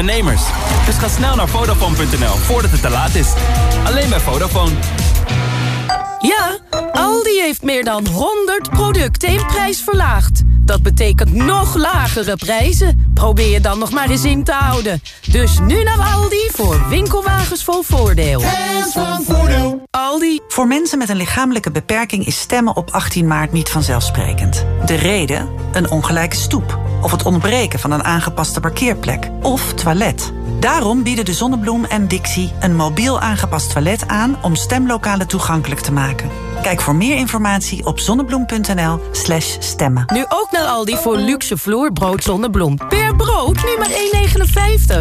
ondernemers. Dus ga snel naar Vodafone.nl voordat het te laat is. Alleen bij Vodafone. Ja, Aldi heeft meer dan 100 producten in prijs verlaagd. Dat betekent nog lagere prijzen. Probeer je dan nog maar eens in te houden. Dus nu naar Aldi voor winkelwagens vol voordeel. Hands van voordeel. Aldi. Voor mensen met een lichamelijke beperking is stemmen op 18 maart niet vanzelfsprekend. De reden? Een ongelijke stoep. Of het ontbreken van een aangepaste parkeerplek. Of toilet. Daarom bieden de Zonnebloem en Dixie een mobiel aangepast toilet aan... om stemlokalen toegankelijk te maken. Kijk voor meer informatie op zonnebloem.nl slash stemmen. Nu ook naar Aldi voor luxe vloerbrood zonnebloem. Per brood nu maar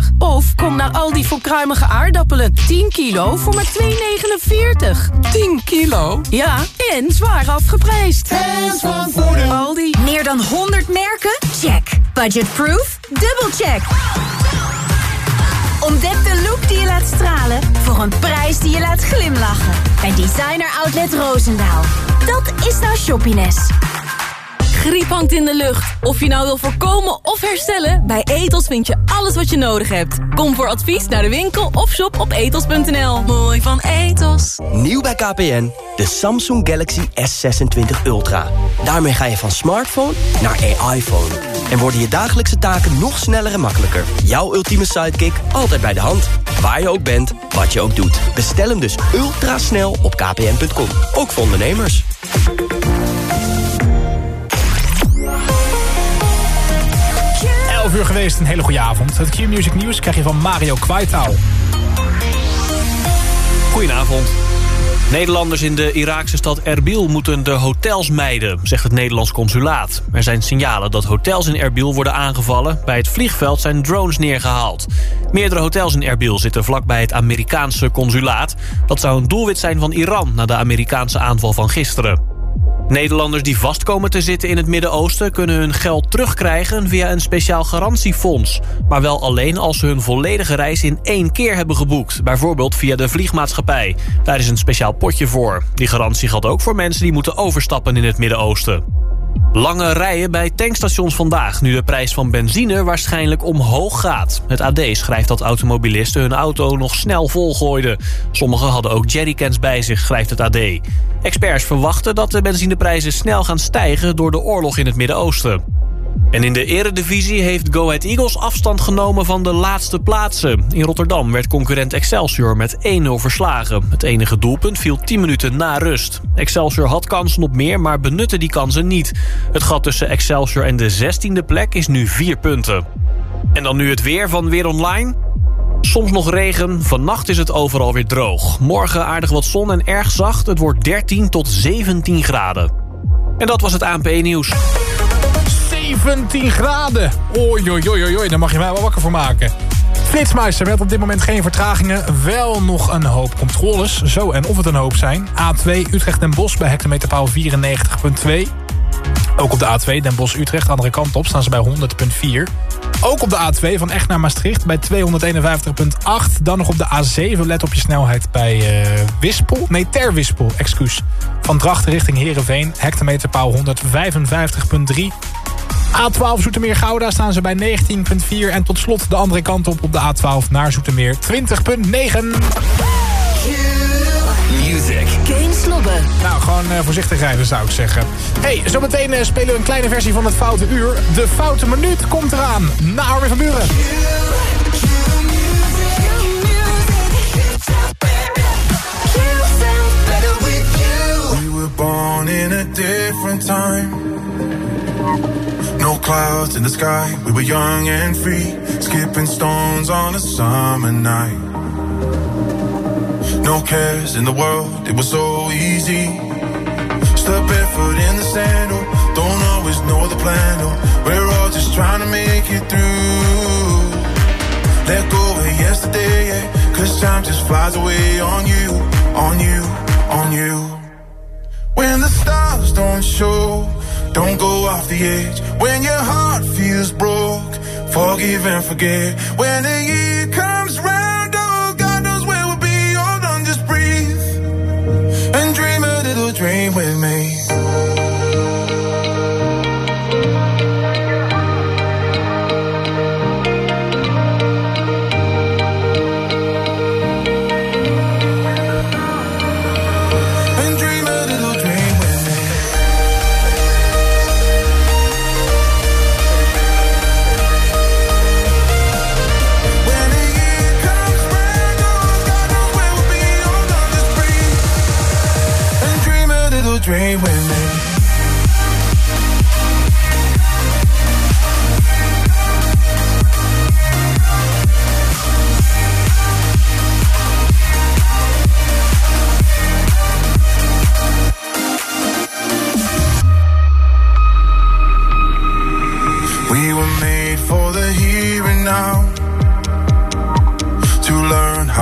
1,59. Of kom naar Aldi voor kruimige aardappelen. 10 kilo voor maar 2,49. 10 kilo? Ja, en zwaar afgeprijsd. Hands van voordeel. Aldi. Meer dan 100 merken? Check. Budgetproof? Dubbelcheck. Ontdek de look die je laat stralen voor een prijs die je laat glimlachen. Bij Designer Outlet Roosendaal. Dat is nou shoppiness. Griep hangt in de lucht. Of je nou wil voorkomen of herstellen, bij Etos vind je alles wat je nodig hebt. Kom voor advies naar de winkel of shop op etos.nl. Mooi van Etos. Nieuw bij KPN, de Samsung Galaxy S26 Ultra. Daarmee ga je van smartphone naar AI-phone. En worden je dagelijkse taken nog sneller en makkelijker. Jouw ultieme sidekick altijd bij de hand. Waar je ook bent, wat je ook doet. Bestel hem dus ultra snel op kpn.com. Ook voor ondernemers. 11 uur geweest, een hele goede avond. Het Q-Music Nieuws krijg je van Mario Kwaitaal. Goedenavond. Nederlanders in de Iraakse stad Erbil moeten de hotels mijden, zegt het Nederlands consulaat. Er zijn signalen dat hotels in Erbil worden aangevallen. Bij het vliegveld zijn drones neergehaald. Meerdere hotels in Erbil zitten vlakbij het Amerikaanse consulaat. Dat zou een doelwit zijn van Iran na de Amerikaanse aanval van gisteren. Nederlanders die vast komen te zitten in het Midden-Oosten... kunnen hun geld terugkrijgen via een speciaal garantiefonds. Maar wel alleen als ze hun volledige reis in één keer hebben geboekt. Bijvoorbeeld via de vliegmaatschappij. Daar is een speciaal potje voor. Die garantie geldt ook voor mensen die moeten overstappen in het Midden-Oosten. Lange rijen bij tankstations vandaag, nu de prijs van benzine waarschijnlijk omhoog gaat. Het AD schrijft dat automobilisten hun auto nog snel volgooiden. Sommigen hadden ook jerrycans bij zich, schrijft het AD. Experts verwachten dat de benzineprijzen snel gaan stijgen door de oorlog in het Midden-Oosten. En in de eredivisie heeft Go Ahead Eagles afstand genomen van de laatste plaatsen. In Rotterdam werd concurrent Excelsior met 1-0 verslagen. Het enige doelpunt viel 10 minuten na rust. Excelsior had kansen op meer, maar benutte die kansen niet. Het gat tussen Excelsior en de 16e plek is nu 4 punten. En dan nu het weer van Weer Online. Soms nog regen, vannacht is het overal weer droog. Morgen aardig wat zon en erg zacht. Het wordt 13 tot 17 graden. En dat was het ANP-nieuws. 17 graden. Oei, oei, oei, oei, daar mag je mij wel wakker voor maken. Flitsmeister meldt op dit moment geen vertragingen. Wel nog een hoop controles. Zo en of het een hoop zijn. A2 Utrecht Den Bosch bij hectometerpaal 94.2. Ook op de A2 Den Bosch-Utrecht, andere kant op, staan ze bij 100.4. Ook op de A2 van echt naar Maastricht bij 251.8. Dan nog op de A7, let op je snelheid bij uh, Wispel. Nee, Ter Wispel, excuus. Van Drachten richting Heerenveen, hectometerpaal 155.3. A12 Zoetermeer Gouda staan ze bij 19.4. En tot slot de andere kant op op de A12 naar Zoetermeer 20.9. Nou, gewoon uh, voorzichtig rijden zou ik zeggen. hey, zometeen uh, spelen we een kleine versie van het Foute Uur. De Foute Minuut komt eraan. Na Armin van Buren. We were born in a different time. No clouds in the sky. We were young and free. Skipping stones on a summer night. No cares in the world, it was so easy. Step barefoot in the sand, oh, don't always know the plan, oh. We're all just trying to make it through. Let go of yesterday, yeah, cause time just flies away on you, on you, on you. When the stars don't show, don't go off the edge. When your heart feels broke, forgive and forget. When the year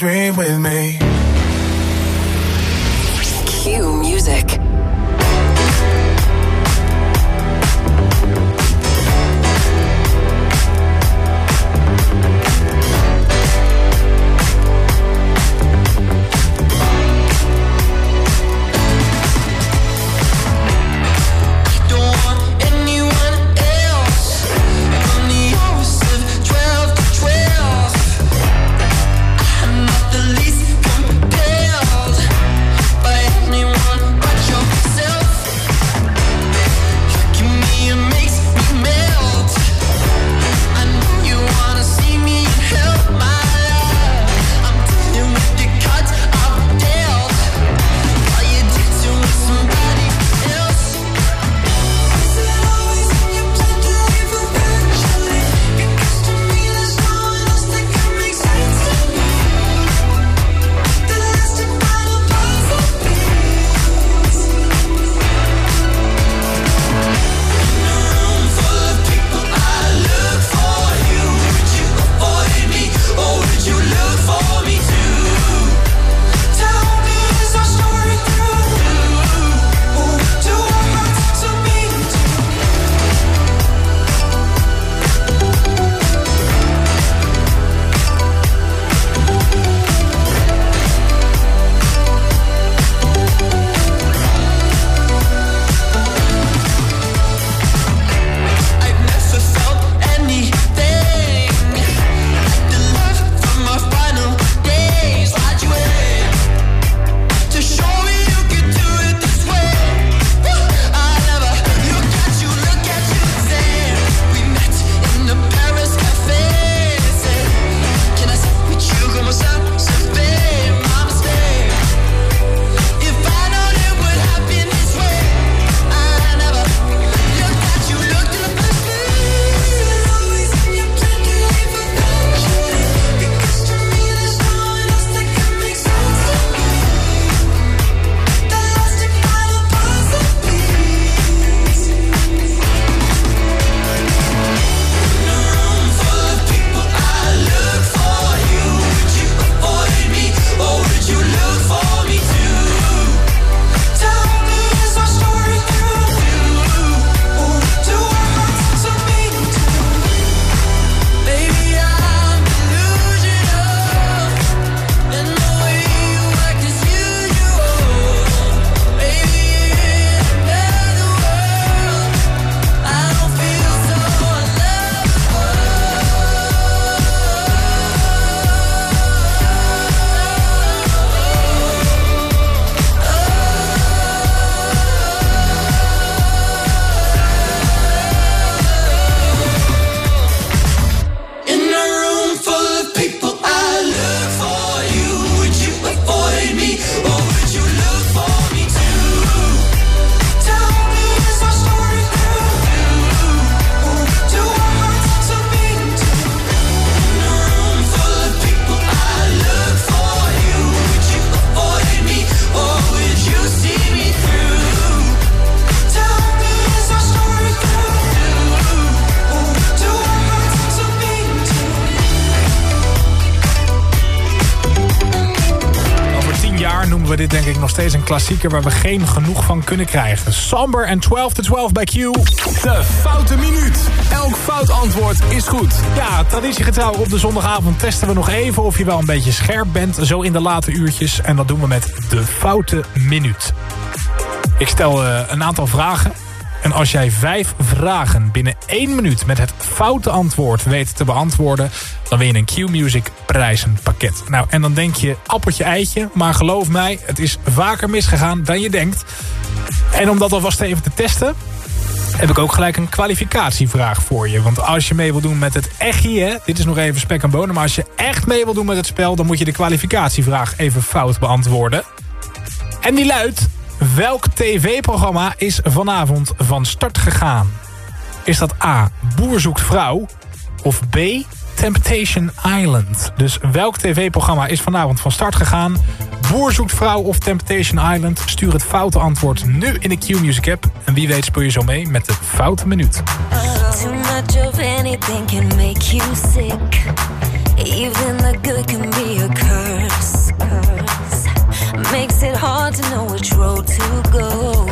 dream with me. Steeds een klassieker... waar we geen genoeg van kunnen krijgen. Somber en 12 to 12 bij Q. De Foute Minuut. Elk fout antwoord is goed. Ja, traditiegetrouw op de zondagavond testen we nog even... of je wel een beetje scherp bent, zo in de late uurtjes. En dat doen we met de Foute Minuut. Ik stel uh, een aantal vragen. En als jij vijf vragen binnen één minuut met het foute antwoord weet te beantwoorden... dan win je een Q-Music prijzenpakket. Nou, en dan denk je appeltje eitje. Maar geloof mij, het is vaker misgegaan dan je denkt. En om dat alvast even te testen heb ik ook gelijk een kwalificatievraag voor je. Want als je mee wil doen met het echtje, hè, dit is nog even spek en bonen... maar als je echt mee wil doen met het spel... dan moet je de kwalificatievraag even fout beantwoorden. En die luidt... Welk tv-programma is vanavond van start gegaan? Is dat A. Boer zoekt vrouw? Of B. Temptation Island? Dus welk tv-programma is vanavond van start gegaan? Boer zoekt vrouw of Temptation Island? Stuur het foute antwoord nu in de Q-Music app. En wie weet speel je zo mee met de foute minuut. Too much of anything can make you sick. Even the good can be a curse. Makes it hard to know which road to go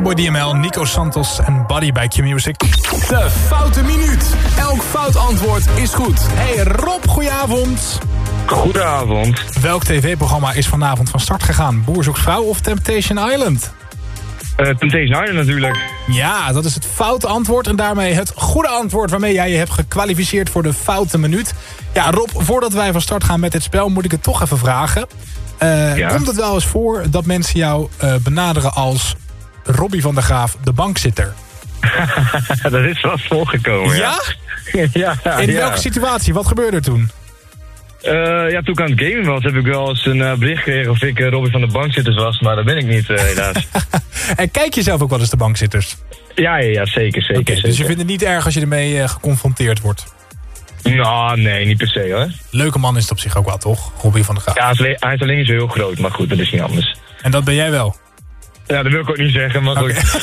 Fireboy DML, Nico Santos en Buddy bij Q-Music. De Foute Minuut. Elk fout antwoord is goed. Hey Rob, goedenavond. Goedenavond. Welk tv-programma is vanavond van start gegaan? Boer zoekt vrouw of Temptation Island? Uh, Temptation Island natuurlijk. Ja, dat is het foute antwoord en daarmee het goede antwoord... waarmee jij je hebt gekwalificeerd voor de foute minuut. Ja, Rob, voordat wij van start gaan met dit spel... moet ik het toch even vragen. Eh, Ja? Komt het wel eens voor dat mensen jou eh, benaderen als... Robbie van der Graaf, de bankzitter? dat is wel voorgekomen, ja. ja, In ja. welke situatie? Wat gebeurde er toen? Eh, ja, toen ik aan het gamen was, heb ik wel eens een eh, bericht gekregen of ik eh, Robbie van de Bankzitters was, maar dat ben ik niet, helaas. En kijk je zelf ook wel eens de bankzitters? ja, ja, ja, zeker, zeker. Dus je vindt het niet erg als je ermee geconfronteerd wordt? Nou, nee, niet per se hoor. Leuke man is het op zich ook wel, toch? Robbie van der Graaf. Ja, hij is, alleen- zo heel groot, maar goed, dat is niet anders. En dat ben jij wel? Ja, dat wil ik ook niet zeggen, maar goed.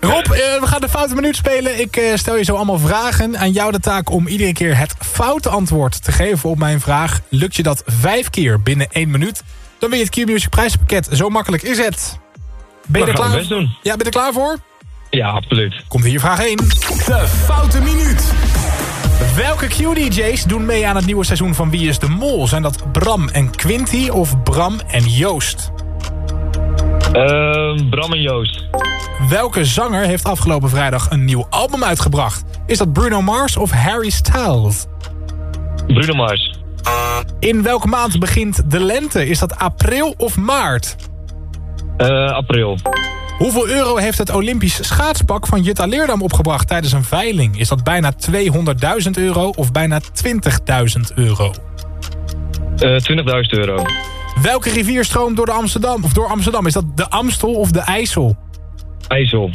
Rob, eh, we gaan de foute minuut spelen. Ik eh, stel je zo allemaal vragen. Aan jou de taak om iedere keer het foute antwoord te geven op mijn vraag. Lukt je dat vijf keer binnen één minuut... dan win je het Q-Music prijspakket. Zo makkelijk is het. Ben je We er gaan klaar het best doen. Ja, ben je er klaar voor? Ja, absoluut. Komt hier vraag 1. De Foute Minuut. Welke Q-DJ's doen mee aan het nieuwe seizoen van Wie is de Mol? Zijn dat Bram en Quinty of Bram en Joost? Ehm, Bram en Joost. Welke zanger heeft afgelopen vrijdag een nieuw album uitgebracht? Is dat Bruno Mars of Harry Styles? Bruno Mars. In welke maand begint de lente? Is dat april of maart? Eh, april. Hoeveel euro heeft het Olympisch schaatspak van Jutta Leerdam opgebracht tijdens een veiling? Is dat bijna 200.000 euro of bijna 20.000 euro? Eh 20.000 euro. Welke rivier stroomt door, de Amsterdam, of door Amsterdam? Is dat de Amstel of de IJssel? IJssel.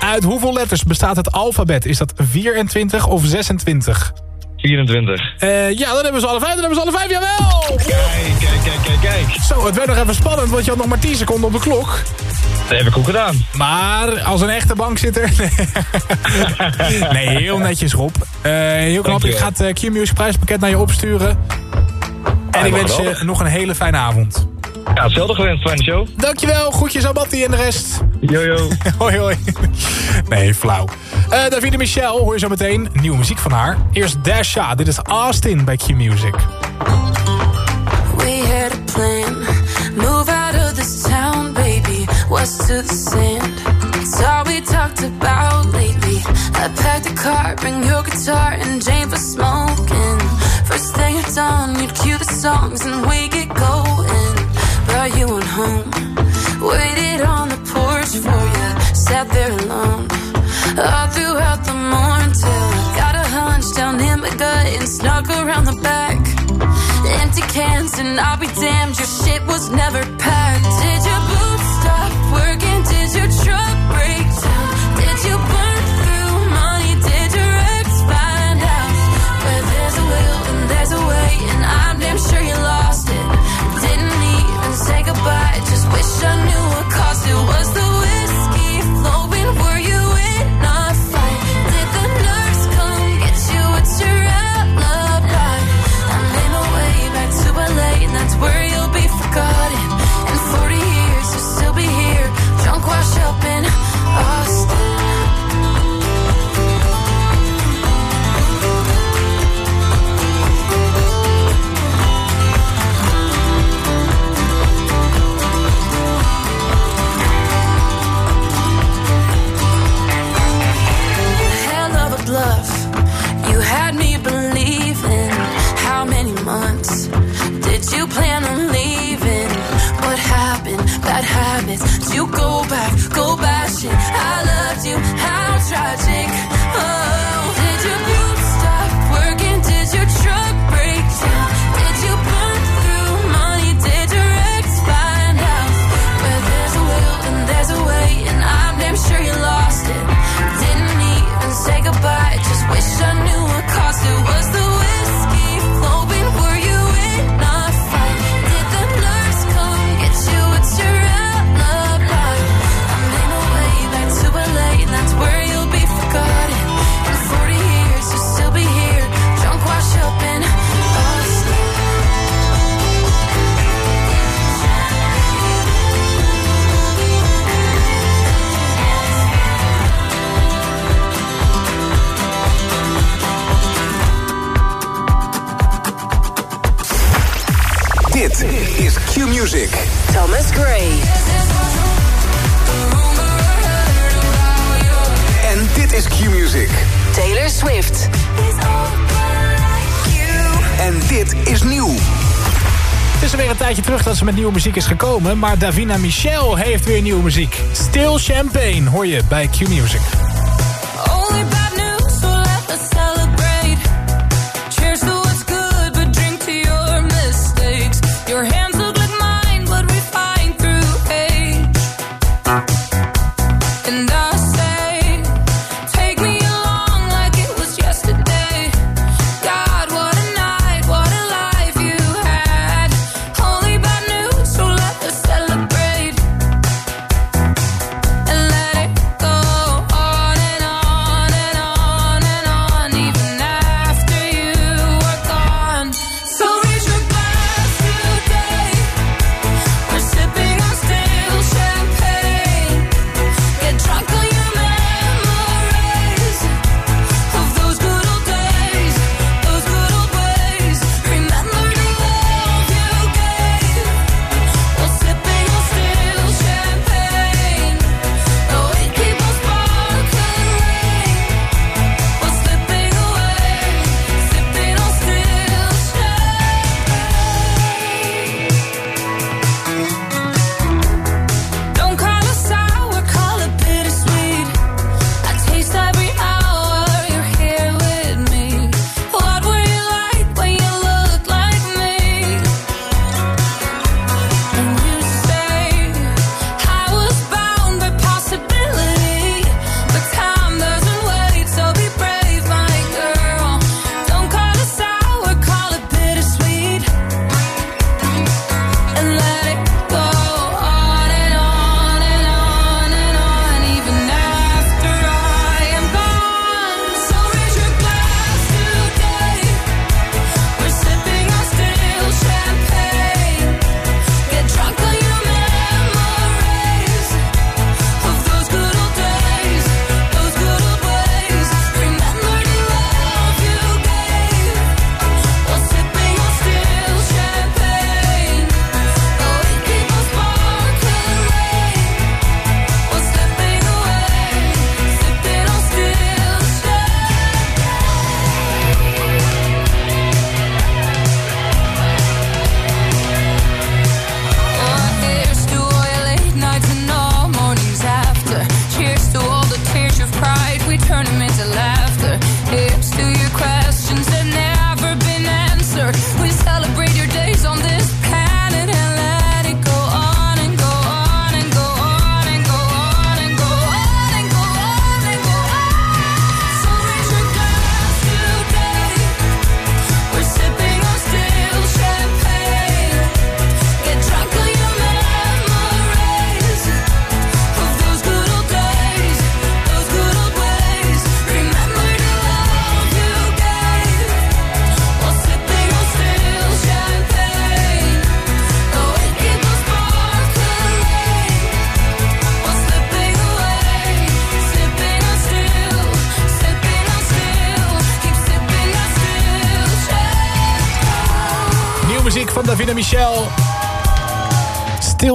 Uit hoeveel letters bestaat het alfabet? Is dat 24 of 26? 24. Eh, ja, dan hebben we ze alle vijf. Dan hebben we ze alle vijf, jawel! Kijk, kijk, kijk, kijk, kijk. Zo, het werd nog even spannend, want je had nog maar 10 seconden op de klok. Dat heb ik goed gedaan. Maar als een echte bankzitter... nee, heel netjes, Rob. Eh, heel knap. Ik ga het eh, Q-Music prijspakket naar je opsturen. En ik wens je nog een hele fijne avond. Ja, hetzelfde gewenst. Fijne show. Dankjewel. Groetjes aan Batty en de rest. Jojo. hoi, hoi. Nee, flauw. Eh Davide Michel, hoor je zo meteen. Nieuwe muziek van haar. Eerst Dasha. Dit is Austin bij Q-Music. We had a plan. Move out of this town, baby. West to the sand. It's all we talked about lately. I packed a car, bring your guitar and Jane for smoking. First thing at dawn, you'd cue the songs and we get going. Brought you on home. Waited on the porch for you. Sat there alone. All throughout the morning till I got a hunch down in my gut and snuck around the back. Empty cans and I'll be damned, your shit was never packed. Did your boots stop working? Did your truck break down? Did you burn through money? Did your ex find out? Where there's a will and there's a way, and I'm done Thomas Gray. En dit is Q-Music. Taylor Swift. En dit is nieuw. Het is alweer een tijdje terug dat ze met nieuwe muziek is gekomen... maar Davina Michel heeft weer nieuwe muziek. Still Champagne hoor je bij Q-Music.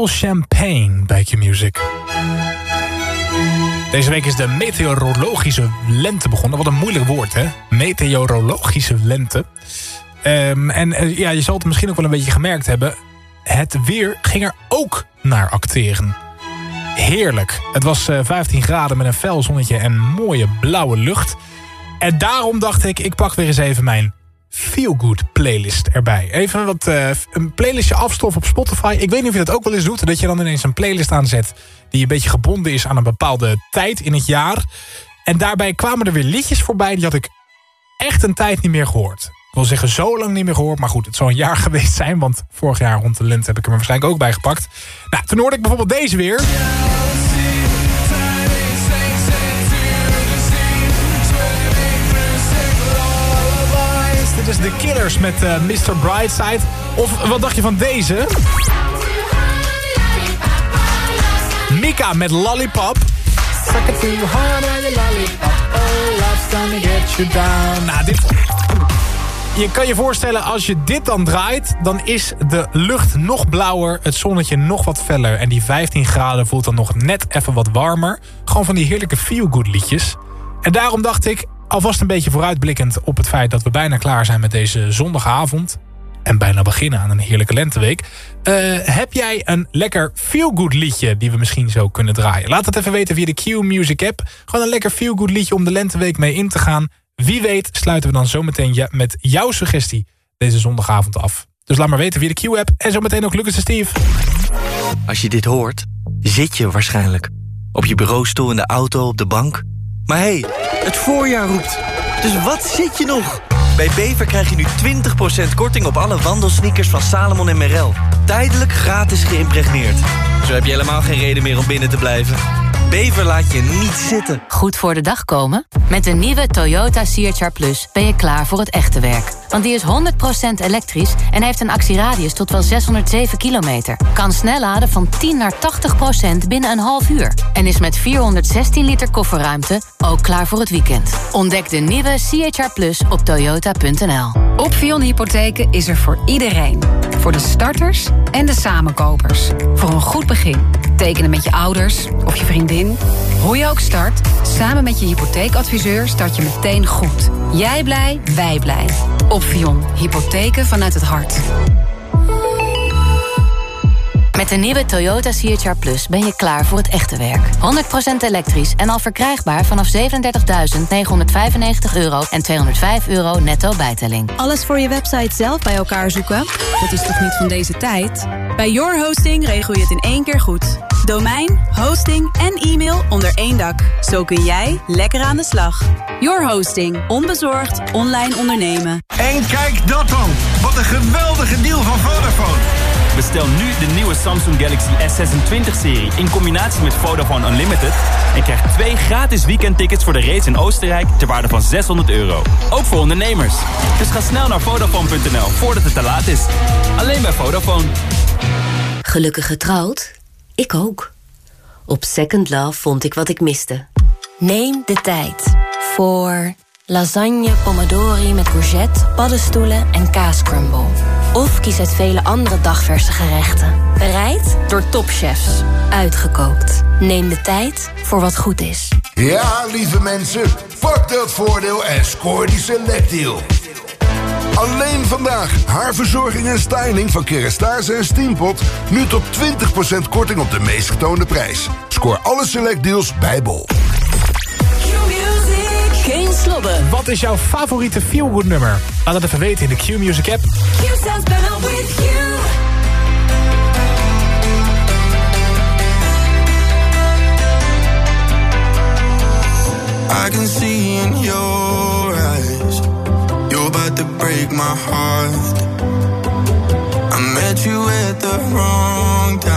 Champagne bij Q-Music. Deze week is de meteorologische lente begonnen. Wat een moeilijk woord, hè? Meteorologische lente. Ehm, en eh, ja, je zal het misschien ook wel een beetje gemerkt hebben. Het weer ging er ook naar acteren. Heerlijk. Het was eh, 15 graden met een fel zonnetje en mooie blauwe lucht. En daarom dacht ik, ik pak weer eens even mijn Feel Good playlist erbij. Even wat, eh, een playlistje afstof op Spotify. Ik weet niet of je dat ook wel eens doet. Dat je dan ineens een playlist aanzet die een beetje gebonden is aan een bepaalde tijd in het jaar. En daarbij kwamen er weer liedjes voorbij die had ik echt een tijd niet meer gehoord. Ik wil zeggen zo lang niet meer gehoord. Maar goed, het zou een jaar geweest zijn. Want vorig jaar rond de lente heb ik er waarschijnlijk ook bij gepakt. Nou, toen hoorde ik bijvoorbeeld deze weer. Is The Killers met eh, Mr. Brightside. Of wat dacht je van deze? Mika met Lollipop. Suck it too hard on your lollipop. Oh, love's gonna get you down. Nou, dit... je kan je voorstellen, als je dit dan draait... dan is de lucht nog blauwer, het zonnetje nog wat feller... en die 15 graden voelt dan nog net even wat warmer. Gewoon van die heerlijke feel-good liedjes. En daarom dacht ik, alvast een beetje vooruitblikkend... op het feit dat we bijna klaar zijn met deze zondagavond... en bijna beginnen aan een heerlijke lenteweek... Uh, heb jij een lekker feel-good liedje die we misschien zo kunnen draaien? Laat het even weten via de Q-Music app. Gewoon een lekker feel-good liedje om de lenteweek mee in te gaan... Wie weet sluiten we dan zometeen met jouw suggestie deze zondagavond af. Dus laat maar weten via de Q-app en zometeen ook Lucas en Steve. Als je dit hoort, zit je waarschijnlijk. Op je bureaustoel, in de auto, op de bank. Maar hey, het voorjaar roept. Dus wat zit je nog? Bij Bever krijg je nu 20% korting op alle wandelsneakers van Salomon en Merrell. Tijdelijk gratis geïmpregneerd. Zo heb je helemaal geen reden meer om binnen te blijven. Bever laat je niet zitten. Goed voor de dag komen? Met de nieuwe Toyota CHR Plus ben je klaar voor het echte werk. Want die is 100% elektrisch en heeft een actieradius tot wel 607 kilometer. Kan snel laden van 10 naar 80% binnen een half uur. En is met 416 liter kofferruimte ook klaar voor het weekend. Ontdek de nieuwe CHR Plus op toyota.nl. Opvion Hypotheken is er voor iedereen. Voor de starters en de samenkopers. Voor een goed begin. Tekenen met je ouders of je vriendin. Hoe je ook start, samen met je hypotheekadviseur start je meteen goed. Jij blij, wij blij. Opvion. Hypotheken vanuit het hart. Met de nieuwe Toyota CHR Plus ben je klaar voor het echte werk. 100% elektrisch en al verkrijgbaar vanaf 37.995 euro en 205 euro netto bijtelling. Alles voor je website zelf bij elkaar zoeken? Dat is toch niet van deze tijd? Bij Your Hosting regel je het in één keer goed. Domein, hosting en e-mail onder één dak. Zo kun jij lekker aan de slag. Your Hosting. Onbezorgd online ondernemen. En kijk dat dan. Wat een geweldige deal van Vodafone. Bestel nu de nieuwe Samsung Galaxy S26-serie in combinatie met Vodafone Unlimited... en krijg twee gratis weekendtickets voor de race in Oostenrijk ter waarde van 600 euro. Ook voor ondernemers. Dus ga snel naar Vodafone.nl voordat het te laat is. Alleen bij Vodafone. Gelukkig getrouwd? Ik ook. Op Second Love vond ik wat ik miste. Neem de tijd voor lasagne pomodori met courgette, paddenstoelen en kaascrumble. Of kies uit vele andere dagverse gerechten. Bereid door topchefs. Uitgekookt. Neem de tijd voor wat goed is. Ja, lieve mensen, pak dat voordeel en scoor die selectdeal. Alleen vandaag haarverzorging en styling van Kerastase en Steampot... nu tot 20% korting op de meest getoonde prijs. Scoor alle selectdeals bij Bol. Slobben. Wat is jouw favoriete feel-good nummer? Laat het even weten in de Q-Music app. Q sounds better with you. I can see in your eyes You're about to break my heart I met you at the wrong time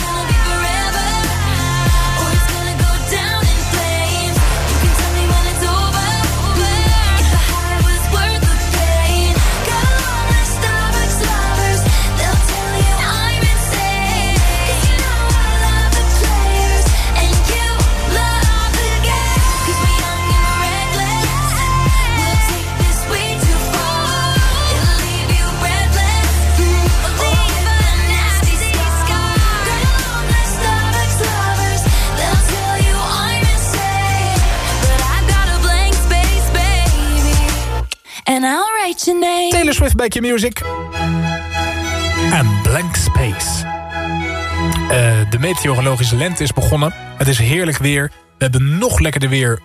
what's your name? Taylor Swift bij music. En Blank Space. Eh, de meteorologische lente is begonnen. Het is heerlijk weer. We hebben nog lekkerder weer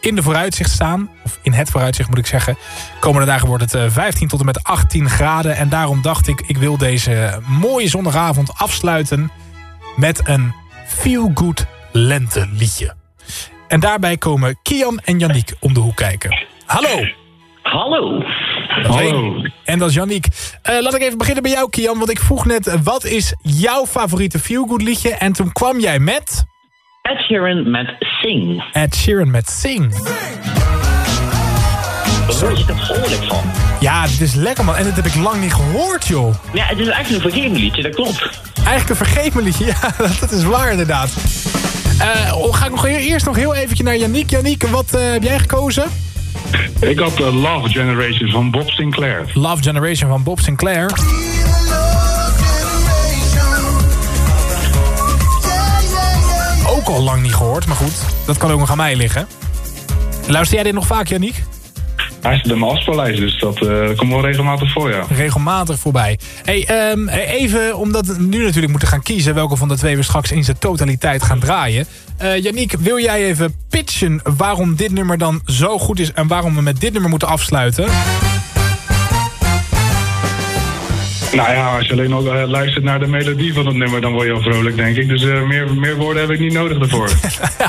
in de vooruitzicht staan. Of in het vooruitzicht moet ik zeggen. Komende dagen wordt het eh, 15 tot en met 18 graden. En daarom dacht ik, ik wil deze mooie zondagavond afsluiten... met een feel-good lenteliedje. En daarbij komen Kian en Yannick om de hoek kijken. Hallo! Hallo! Hallo. En dat is Yannick. Eh, laat ik even beginnen bij jou, Kian. Want ik vroeg net, wat is jouw favoriete feelgood liedje? En toen kwam jij met... Ed Sheeran met Sing. Ed Sheeran met Sing. Daar je toch van? Ja, dit is lekker man. En dat heb ik lang niet gehoord, joh. Ja, het is eigenlijk een vergeven dat klopt. Eigenlijk een vergeven ja, dat is waar inderdaad. Uh, ga ik nog eerst nog heel eventjes naar Yannick. Yannick, wat eh, heb jij gekozen? Ik had de Love Generation van Bob Sinclair. Love Generation van Bob Sinclair. Ook al lang niet gehoord, maar goed. Dat kan ook nog aan mij liggen. Luister jij dit nog vaak, Janiek? Hij is bij mijn dus dat eh, komt wel regelmatig voor, ja. Regelmatig voorbij. Hey, ehm, even, omdat we nu natuurlijk moeten gaan kiezen... welke van de twee we straks in zijn totaliteit gaan draaien. Uh, Janiek, wil jij even pitchen waarom dit nummer dan zo goed is... en waarom we met dit nummer moeten afsluiten? Nou ja, als je alleen al eh, luistert naar de melodie van het nummer... dan word je al vrolijk, denk ik. Dus eh, meer, meer woorden heb ik niet nodig daarvoor.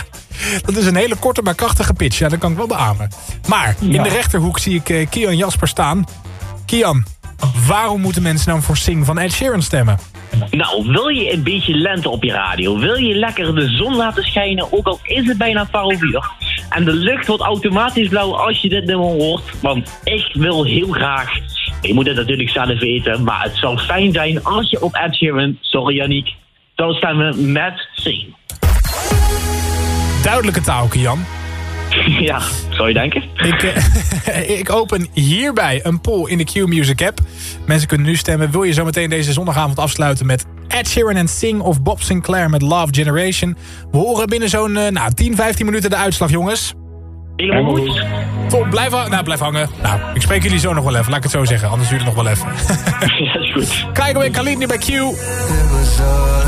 Dat is een hele korte maar krachtige pitch. Ja, dat kan ik wel beamen. Maar in de rechterhoek zie ik eh, Kian Jasper staan. Kian, waarom moeten mensen dan voor Sing van Ed Sheeran stemmen? Nou, wil je een beetje lente op je radio? Wil je lekker de zon laten schijnen, ook al is het bijna 12 uur? En de lucht wordt automatisch blauw als je dit nummer hoort. Want ik wil heel graag... Je moet het natuurlijk zelf weten, maar het zou fijn zijn als je op Ed Sheeran, sorry Yannick, zou stemmen met Sing. Duidelijke taal, Kian. Ja, zou je denken? Ik, eh, ik open hierbij een poll in de Q-Music app. Mensen kunnen nu stemmen. Wil je zo meteen deze zondagavond afsluiten met Ed Sheeran en Sing of Bob Sinclair met Love Generation? We horen binnen zo'n uh, nou, 10, 15 minuten de uitslag, jongens. Helemaal goed. Top, blijf, nou, blijf hangen. Nou, ik spreek jullie zo nog wel even, laat ik het zo zeggen. Anders duurt het nog wel even. ja, is goed. Kijk weer, Khalid nu bij Q. It was all.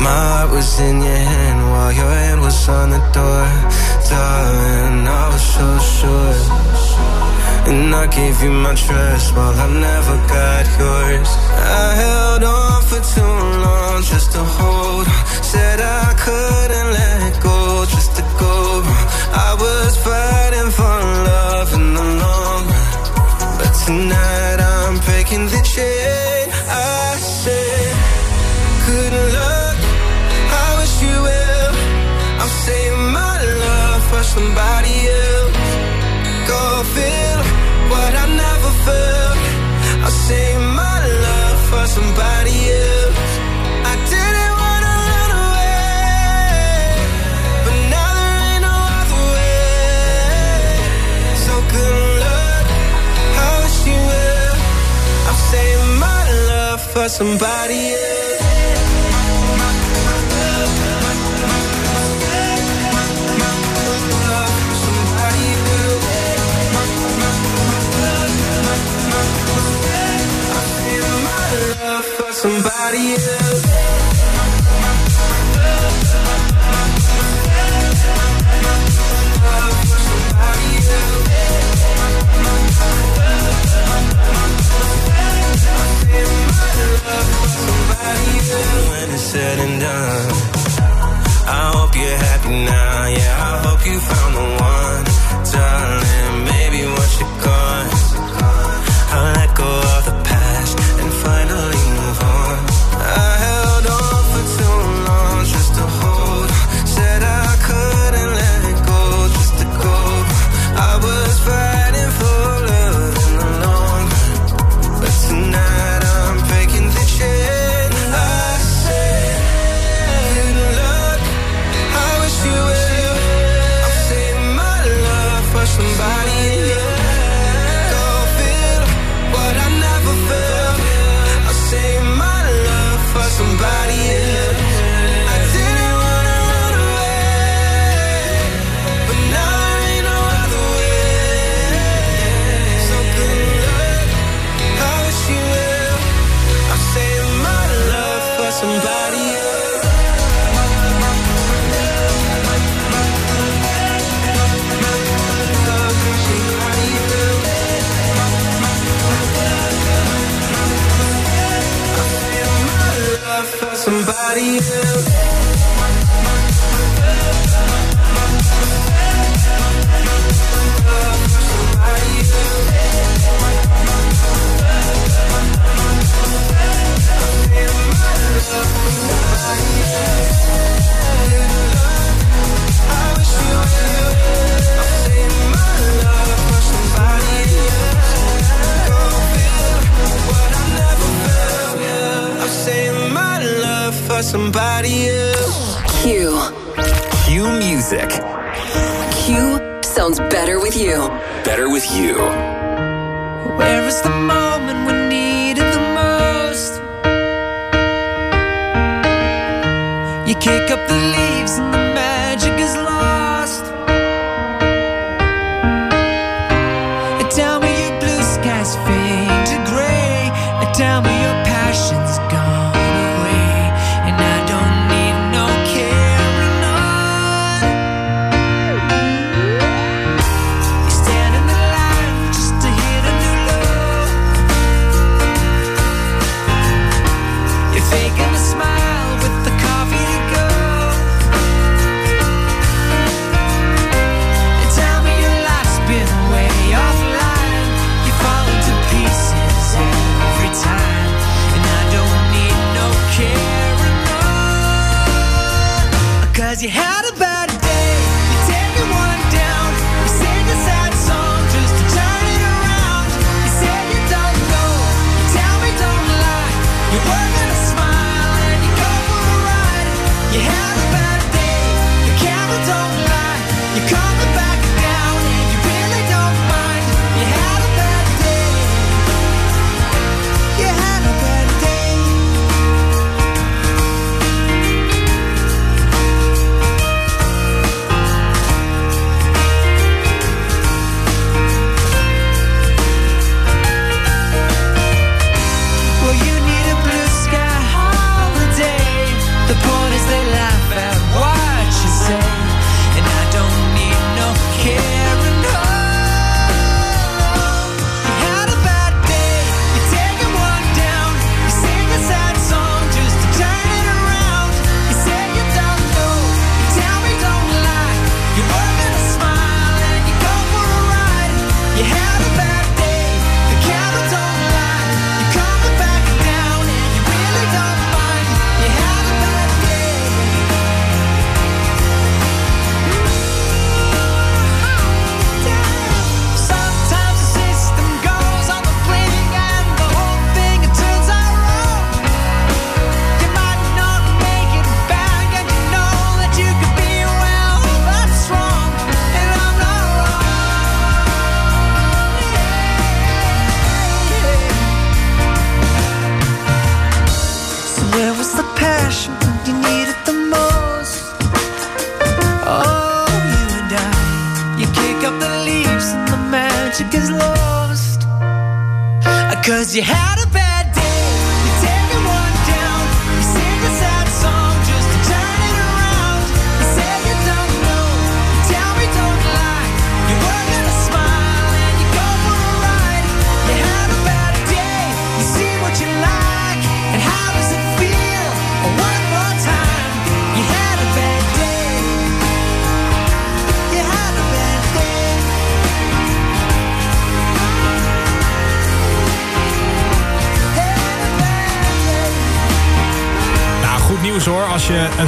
My heart was in your hand while your hand was on the door. Darling, I was so sure. And I gave you my trust while I never got yours. I held on for too long just to hold on. Said I somebody else. somebody else. When it's said and done, I hope you're happy now.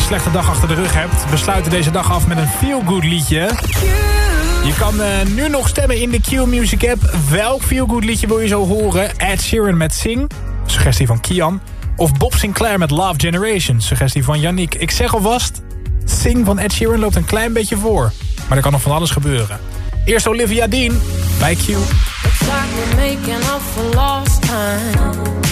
slechte dag achter de rug hebt... besluiten deze dag af met een feel-good liedje. Je kan eh, nu nog stemmen in de Q-Music app. Welk feel-good liedje wil je zo horen? Ed Sheeran met Sing, suggestie van Kian. Of Bob Sinclair met Love Generation, suggestie van Yannick. Ik zeg alvast, Sing van Ed Sheeran loopt een klein beetje voor. Maar er kan nog van alles gebeuren. Eerst Olivia Dean bij Q. Making lost time.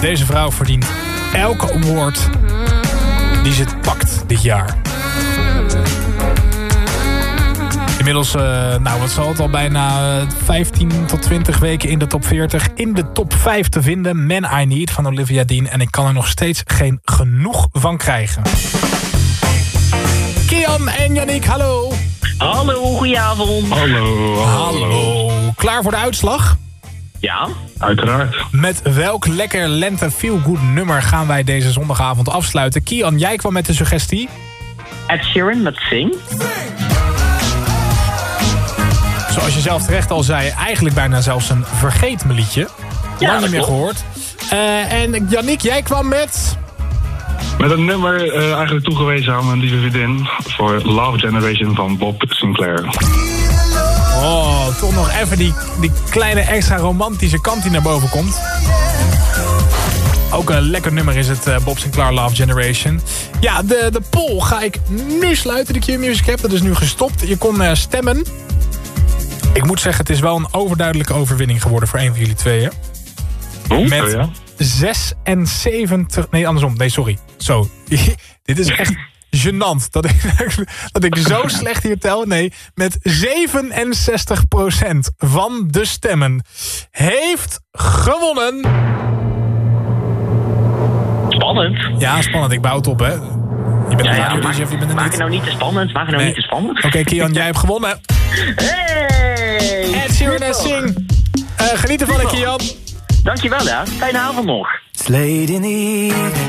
Deze vrouw verdient elke award die ze pakt dit jaar. Inmiddels, eh, nou wat zal het al bijna eh, 15 tot 20 weken in de top 40. In de top 5 te vinden, Man I Need van Olivia Dean. En ik kan er nog steeds geen genoeg van krijgen. Kian en Yannick, hallo. Hallo, goedenavond. Hallo, Hallo. Klaar voor de uitslag? Ja. Uiteraard. Met welk lekker lente feel good nummer gaan wij deze zondagavond afsluiten? Kian, jij kwam met de suggestie. Ed Sheeran met Sing. Zoals je zelf terecht al zei, eigenlijk bijna zelfs een vergeet me liedje. Ja, Lang niet meer gehoord. Eh, en Yannick, jij kwam met... Met een nummer eh, eigenlijk toegewezen aan mijn lieve vriendin voor Love Generation van Bob Sinclair. Oh, toch nog even die, die kleine extra romantische kant die naar boven komt. Ook een lekker nummer is het eh, Bob Sinclair Love Generation. Ja, de, de poll ga ik nu sluiten. De Q-Music App, dat is nu gestopt. Je kon eh, stemmen. Ik moet zeggen, het is wel een overduidelijke overwinning geworden voor een van jullie tweeën. Met oh ja? 76... Nee, andersom. Nee, sorry. Zo. Dit is echt gênant dat ik, dat ik zo slecht hier tel. Nee, met 67% van de stemmen heeft gewonnen... Spannend. Ja, spannend. Ik bouw het op, hè. Je bent Ja, een ja, maak, of je bent maak niet. het nou niet te spannend. Maak het nou Nee. niet te spannend. Oké, Kian, jij hebt gewonnen. Hey! Ed Sheeran en Sing. Eh, geniet ervan, hè, Kian. Dankjewel, ja. Fijne avond nog. It's late in the evening,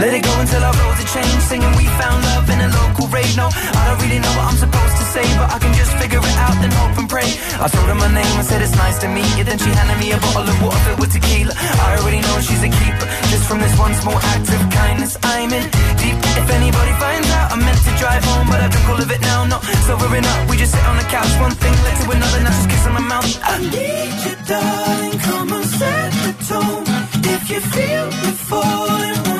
Let it go until our roads are changed. Singing, we found love in a local rave. No, I don't really know what I'm supposed to say, but I can just figure it out and hope and pray. I told her my name, and said it's nice to meet you. Then she handed me a bottle of water filled with tequila. I already know she's a keeper. Just from this one small act of kindness, I'm in deep. If anybody finds out, I'm meant to drive home, but I drink all of it now. Not sobering up, we just sit on the couch. One thing led to another, now just kiss on my mouth. I need you, darling. Come and set the tone. If you feel the falling,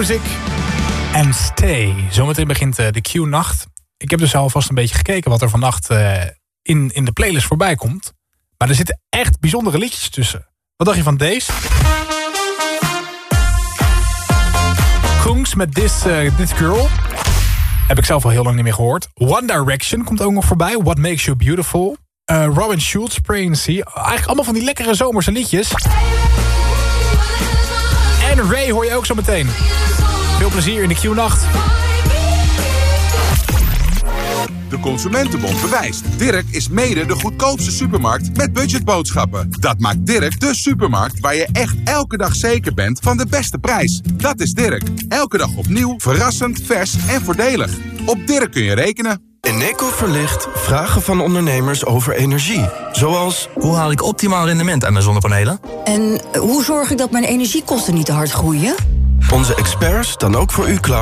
Q-Music. En Stay. Zometeen begint eh, de Q-nacht. Ik heb dus alvast een beetje gekeken wat er vannacht eh, in, in de playlist voorbij komt. Maar er zitten echt bijzondere liedjes tussen. Wat dacht je van deze? Koens met This, eh, This Girl. Heb ik zelf al heel lang niet meer gehoord. One Direction komt ook nog voorbij. What Makes You Beautiful. Eh, Robin Schulz, Prince. Eigenlijk allemaal van die lekkere zomerse liedjes. En Ray hoor je ook zo meteen. Veel plezier in de Q-nacht. De Consumentenbond bewijst. Dirk is mede de goedkoopste supermarkt met budgetboodschappen. Dat maakt Dirk de supermarkt waar je echt elke dag zeker bent van de beste prijs. Dat is Dirk. Elke dag opnieuw, verrassend, vers en voordelig. Op Dirk kun je rekenen. Eneco verlicht vragen van ondernemers over energie. Zoals, hoe haal ik optimaal rendement aan mijn zonnepanelen? En hoe zorg ik dat mijn energiekosten niet te hard groeien? Onze experts dan ook voor u klaar